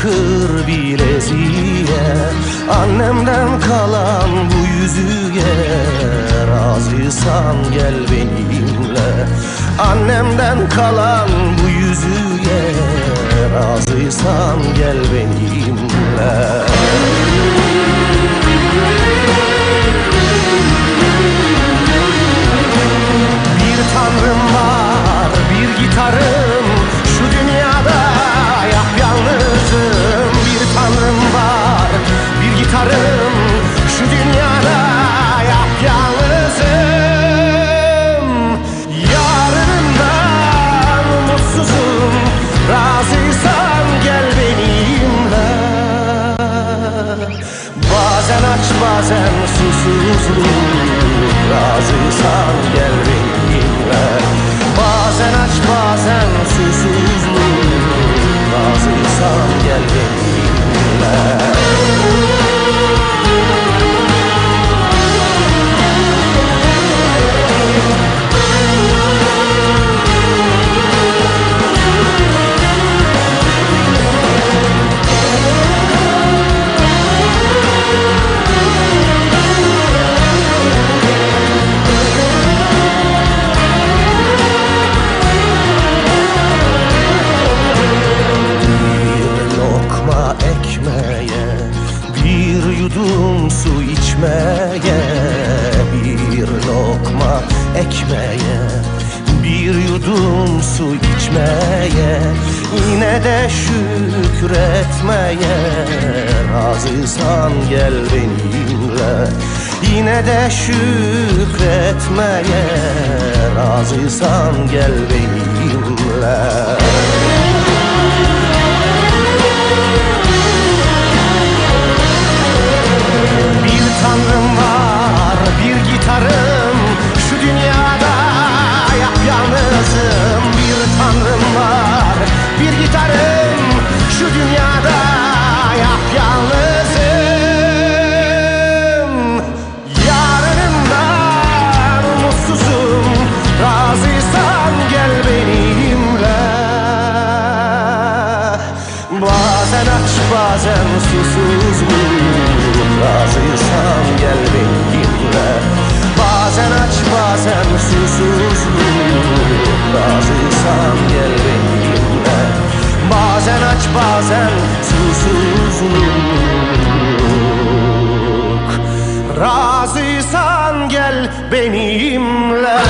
Bir bakır bileziğe Annemden kalan bu yüzüğe Razıysan gel benimle. Annemden kalan bu yüzüğe Razıysan gel benimle. Bir tanrım var, bir gitarım Bazen aç su içmeye Bir lokma ekmeğe Bir yudum su içmeye Yine de şükretmeye Razıysan gel benimle. Yine de şükretmeye Razıysan gel benimle aç bazen susuzluk Razıysan gel benimle. Bazen aç bazen susuzluk Razıysan gel benimle. Bazen aç bazen susuzluk Razıysan gel benimle